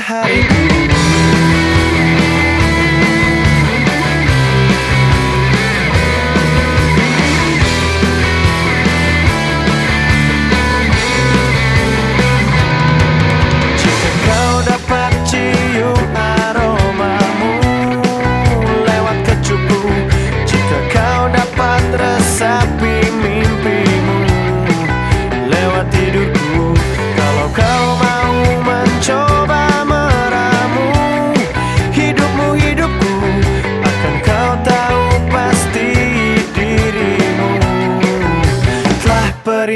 high.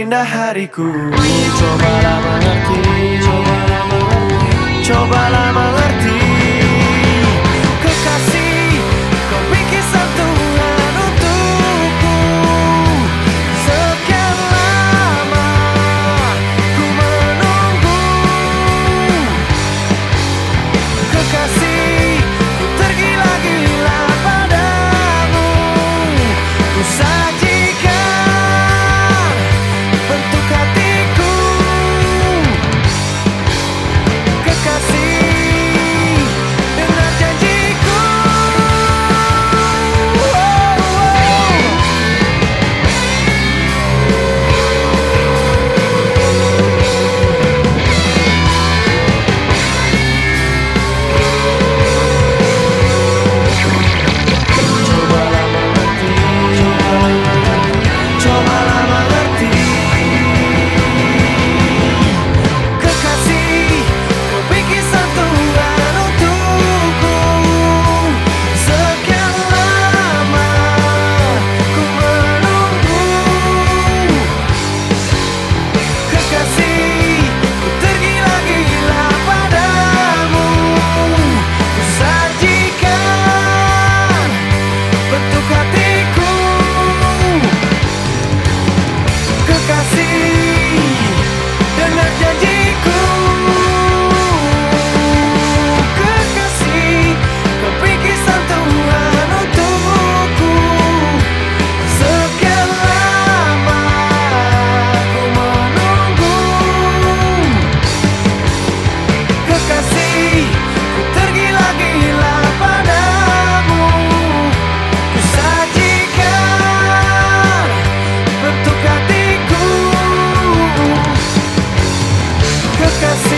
Indah hariku. Cobalah mengerti ti. かせ